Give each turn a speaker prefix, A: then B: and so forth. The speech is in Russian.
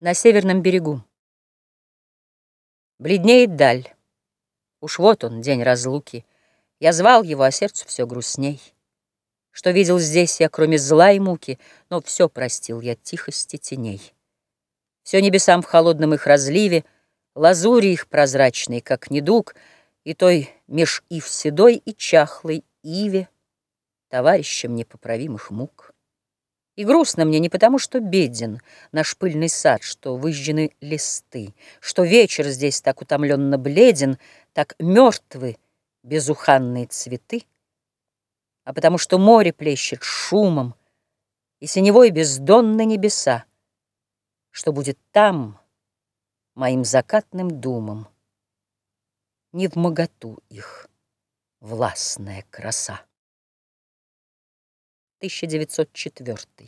A: На северном берегу. Бледнеет даль. Уж вот он, день разлуки. Я звал его, а сердцу все грустней. Что видел здесь я, кроме зла и муки, Но все простил я тихости теней. Все небесам в холодном их разливе, Лазури их прозрачной, как недуг, И той меж ив седой и чахлой иве, Товарищем непоправимых мук. И грустно мне не потому, что беден наш пыльный сад, что выжжены листы, что вечер здесь так утомленно бледен, так мертвы безуханные цветы, а потому что море плещет шумом, и синевой бездонны небеса, что будет там моим закатным думом, не в моготу их властная краса. 1904